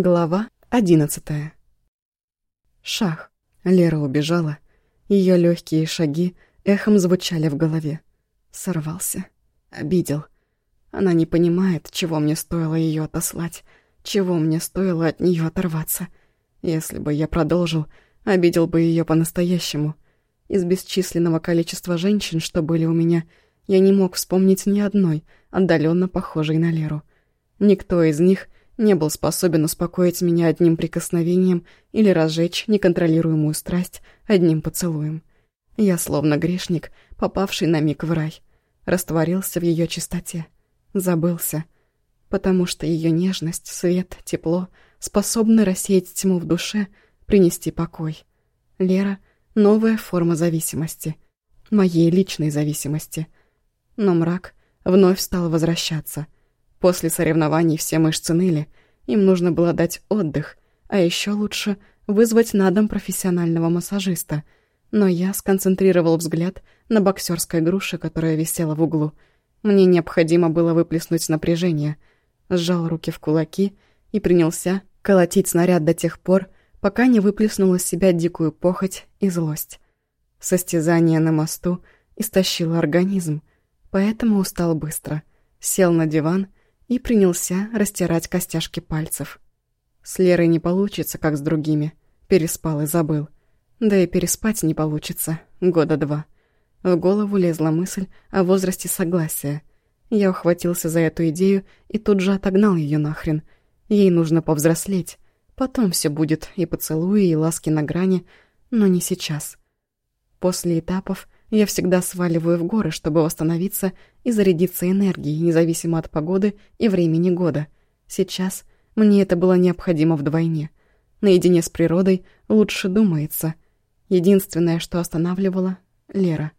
Глава одиннадцатая. Шах. Лера убежала. Ее легкие шаги эхом звучали в голове. Сорвался. Обидел. Она не понимает, чего мне стоило ее отослать, чего мне стоило от нее оторваться. Если бы я продолжил, обидел бы ее по-настоящему. Из бесчисленного количества женщин, что были у меня, я не мог вспомнить ни одной, отдаленно похожей на Леру. Никто из них не был способен успокоить меня одним прикосновением или разжечь неконтролируемую страсть одним поцелуем. Я, словно грешник, попавший на миг в рай, растворился в ее чистоте, забылся, потому что ее нежность, свет, тепло способны рассеять тьму в душе, принести покой. Лера — новая форма зависимости, моей личной зависимости. Но мрак вновь стал возвращаться — После соревнований все мышцы ныли, им нужно было дать отдых, а еще лучше вызвать на дом профессионального массажиста. Но я сконцентрировал взгляд на боксерской груше, которая висела в углу. Мне необходимо было выплеснуть напряжение. Сжал руки в кулаки и принялся колотить снаряд до тех пор, пока не выплеснул из себя дикую похоть и злость. Состязание на мосту истощило организм, поэтому устал быстро. Сел на диван и принялся растирать костяшки пальцев. С Лерой не получится, как с другими. Переспал и забыл. Да и переспать не получится. Года два. В голову лезла мысль о возрасте согласия. Я ухватился за эту идею и тут же отогнал ее нахрен. Ей нужно повзрослеть. Потом все будет и поцелуи, и ласки на грани, но не сейчас. После этапов я всегда сваливаю в горы, чтобы восстановиться и зарядиться энергией, независимо от погоды и времени года. Сейчас мне это было необходимо вдвойне. Наедине с природой лучше думается. Единственное, что останавливало — Лера.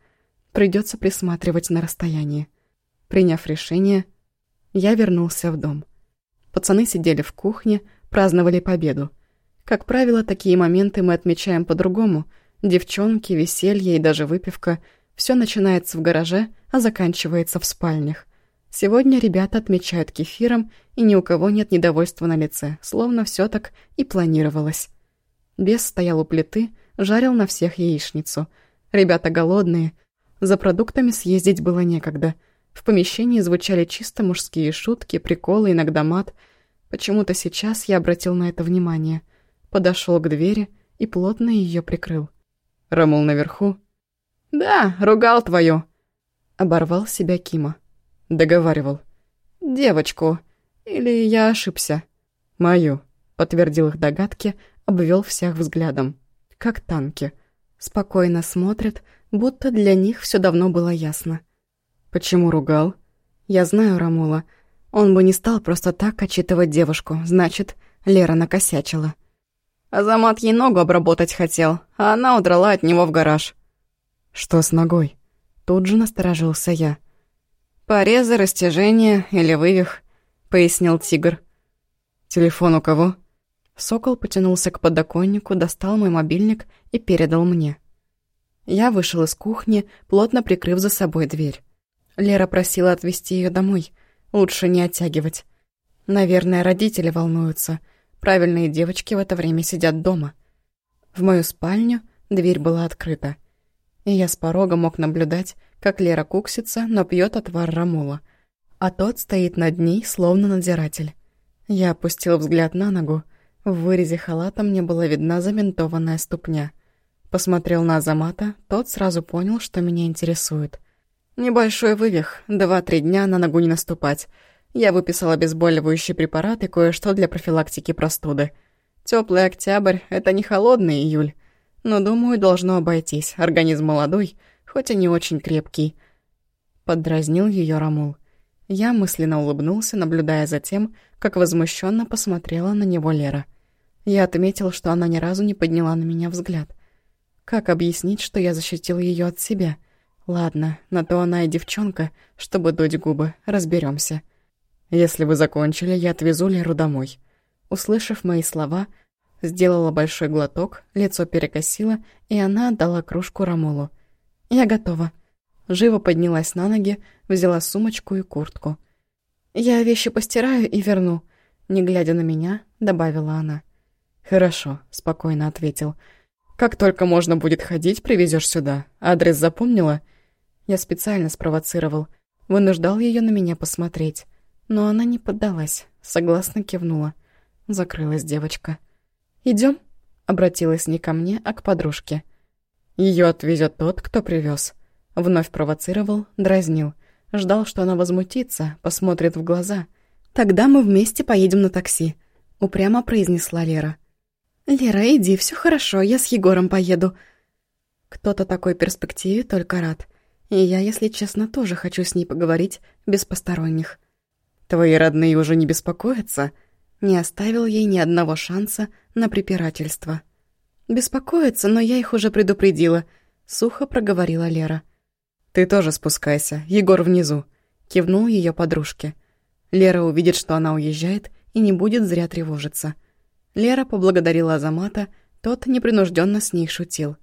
Придется присматривать на расстоянии. Приняв решение, я вернулся в дом. Пацаны сидели в кухне, праздновали победу. Как правило, такие моменты мы отмечаем по-другому — Девчонки, веселье и даже выпивка — все начинается в гараже, а заканчивается в спальнях. Сегодня ребята отмечают кефиром, и ни у кого нет недовольства на лице, словно все так и планировалось. Бес стоял у плиты, жарил на всех яичницу. Ребята голодные. За продуктами съездить было некогда. В помещении звучали чисто мужские шутки, приколы, иногда мат. Почему-то сейчас я обратил на это внимание. Подошел к двери и плотно ее прикрыл. Рамул наверху. «Да, ругал твою!» Оборвал себя Кима. Договаривал. «Девочку. Или я ошибся?» «Мою», — подтвердил их догадки, обвел всех взглядом. Как танки. Спокойно смотрят, будто для них все давно было ясно. «Почему ругал?» «Я знаю Рамула. Он бы не стал просто так отчитывать девушку. Значит, Лера накосячила». Азамат ей ногу обработать хотел, а она удрала от него в гараж. «Что с ногой?» Тут же насторожился я. «Порезы, растяжение или вывих», — пояснил тигр. «Телефон у кого?» Сокол потянулся к подоконнику, достал мой мобильник и передал мне. Я вышел из кухни, плотно прикрыв за собой дверь. Лера просила отвезти ее домой. Лучше не оттягивать. Наверное, родители волнуются — Правильные девочки в это время сидят дома. В мою спальню дверь была открыта. И я с порога мог наблюдать, как Лера куксится, но пьет отвар Рамула. А тот стоит над ней, словно надзиратель. Я опустил взгляд на ногу. В вырезе халата мне была видна заментованная ступня. Посмотрел на Азамата, тот сразу понял, что меня интересует. Небольшой вывих, два-три дня на ногу не наступать. Я выписал обезболивающий препарат и кое-что для профилактики простуды. Теплый октябрь — это не холодный июль. Но, думаю, должно обойтись. Организм молодой, хоть и не очень крепкий. Поддразнил ее Рамул. Я мысленно улыбнулся, наблюдая за тем, как возмущенно посмотрела на него Лера. Я отметил, что она ни разу не подняла на меня взгляд. Как объяснить, что я защитил ее от себя? Ладно, на то она и девчонка, чтобы дуть губы, разберемся. «Если вы закончили, я отвезу Леру домой». Услышав мои слова, сделала большой глоток, лицо перекосило, и она отдала кружку Рамолу. «Я готова». Живо поднялась на ноги, взяла сумочку и куртку. «Я вещи постираю и верну». Не глядя на меня, добавила она. «Хорошо», — спокойно ответил. «Как только можно будет ходить, привезешь сюда. Адрес запомнила?» Я специально спровоцировал, вынуждал ее на меня посмотреть. Но она не поддалась, согласно кивнула. Закрылась девочка. Идем? обратилась не ко мне, а к подружке. Ее отвезет тот, кто привез. Вновь провоцировал, дразнил. Ждал, что она возмутится, посмотрит в глаза. «Тогда мы вместе поедем на такси», — упрямо произнесла Лера. «Лера, иди, все хорошо, я с Егором поеду». Кто-то такой перспективе только рад. И я, если честно, тоже хочу с ней поговорить без посторонних. «Твои родные уже не беспокоятся?» Не оставил ей ни одного шанса на препирательство. «Беспокоятся, но я их уже предупредила», — сухо проговорила Лера. «Ты тоже спускайся, Егор внизу», — кивнул ее подружке. Лера увидит, что она уезжает, и не будет зря тревожиться. Лера поблагодарила Азамата, тот непринужденно с ней шутил.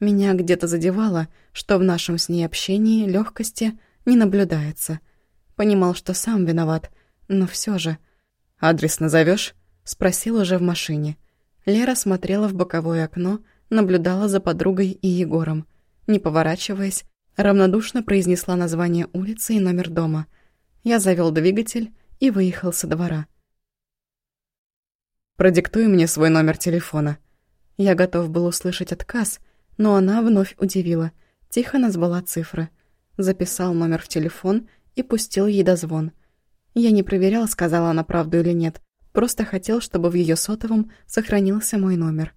Меня где-то задевало, что в нашем с ней общении легкости не наблюдается. Понимал, что сам виноват, но все же... «Адрес назовешь? спросил уже в машине. Лера смотрела в боковое окно, наблюдала за подругой и Егором. Не поворачиваясь, равнодушно произнесла название улицы и номер дома. Я завел двигатель и выехал со двора. «Продиктуй мне свой номер телефона». Я готов был услышать отказ, но она вновь удивила. Тихо назвала цифры. Записал номер в телефон и пустил ей дозвон. Я не проверял, сказала она правду или нет. Просто хотел, чтобы в ее сотовом сохранился мой номер.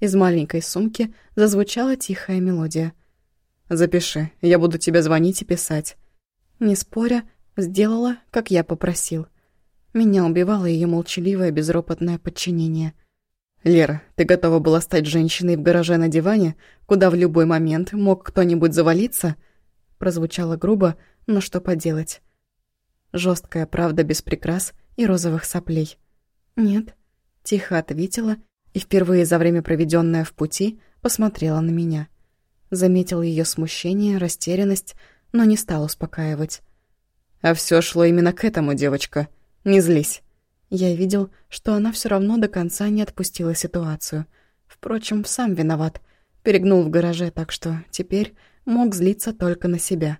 Из маленькой сумки зазвучала тихая мелодия. «Запиши, я буду тебе звонить и писать». Не споря, сделала, как я попросил. Меня убивало ее молчаливое безропотное подчинение. «Лера, ты готова была стать женщиной в гараже на диване, куда в любой момент мог кто-нибудь завалиться?» Прозвучало грубо, но что поделать. Жесткая правда без прикрас и розовых соплей. «Нет», — тихо ответила и впервые за время, проведенное в пути, посмотрела на меня. Заметил ее смущение, растерянность, но не стал успокаивать. «А все шло именно к этому, девочка. Не злись». Я видел, что она все равно до конца не отпустила ситуацию. Впрочем, сам виноват. Перегнул в гараже, так что теперь мог злиться только на себя.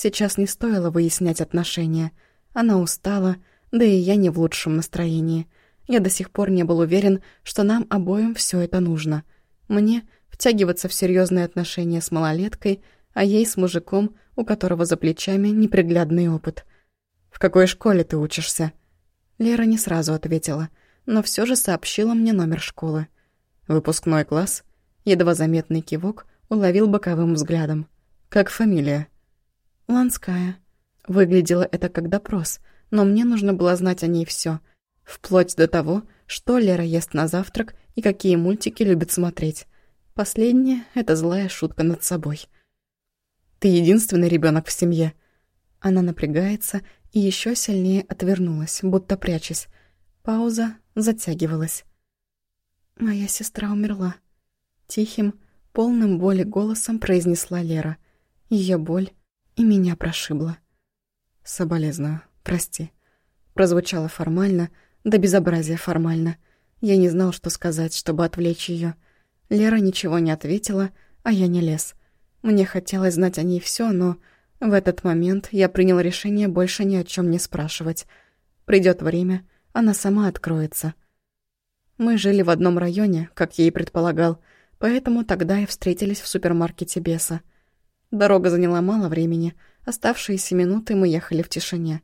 Сейчас не стоило выяснять отношения. Она устала, да и я не в лучшем настроении. Я до сих пор не был уверен, что нам обоим все это нужно. Мне втягиваться в серьезные отношения с малолеткой, а ей с мужиком, у которого за плечами неприглядный опыт. «В какой школе ты учишься?» Лера не сразу ответила, но все же сообщила мне номер школы. «Выпускной класс?» Едва заметный кивок уловил боковым взглядом. «Как фамилия?» «Ланская». Выглядело это как допрос, но мне нужно было знать о ней все — Вплоть до того, что Лера ест на завтрак и какие мультики любит смотреть. Последнее — это злая шутка над собой. «Ты единственный ребенок в семье». Она напрягается и еще сильнее отвернулась, будто прячась. Пауза затягивалась. «Моя сестра умерла». Тихим, полным боли голосом произнесла Лера. Ее боль и меня прошибла. «Соболезную, прости». Прозвучало формально, до безобразия формально. Я не знал, что сказать, чтобы отвлечь ее. Лера ничего не ответила, а я не лез. Мне хотелось знать о ней все, но в этот момент я принял решение больше ни о чем не спрашивать. Придет время, она сама откроется. Мы жили в одном районе, как я и предполагал, поэтому тогда и встретились в супермаркете Беса. Дорога заняла мало времени, оставшиеся минуты мы ехали в тишине.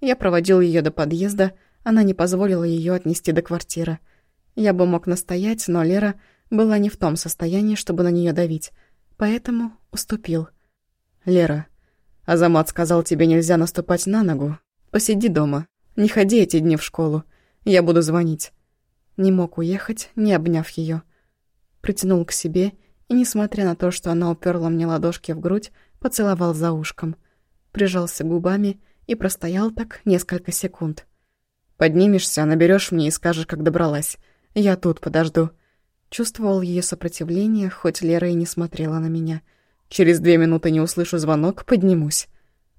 Я проводил ее до подъезда, она не позволила ее отнести до квартиры. Я бы мог настоять, но Лера была не в том состоянии, чтобы на нее давить, поэтому уступил. «Лера, Азамат сказал, тебе нельзя наступать на ногу. Посиди дома, не ходи эти дни в школу. Я буду звонить». Не мог уехать, не обняв ее. Притянул к себе и, несмотря на то, что она уперла мне ладошки в грудь, поцеловал за ушком. Прижался губами и простоял так несколько секунд. Поднимешься, наберешь мне и скажешь, как добралась. Я тут подожду». Чувствовал ее сопротивление, хоть Лера и не смотрела на меня. Через две минуты не услышу звонок, поднимусь.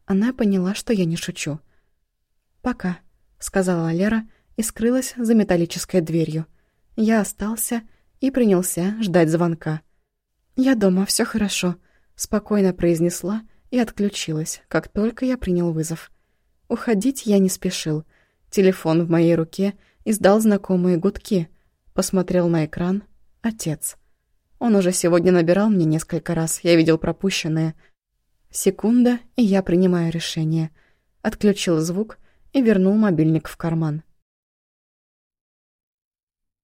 Она поняла, что я не шучу. «Пока», — сказала Лера и скрылась за металлической дверью. Я остался и принялся ждать звонка. «Я дома, все хорошо», — спокойно произнесла и отключилась, как только я принял вызов. Уходить я не спешил. Телефон в моей руке издал знакомые гудки. Посмотрел на экран. Отец. Он уже сегодня набирал мне несколько раз, я видел пропущенные. Секунда, и я принимаю решение. Отключил звук и вернул мобильник в карман.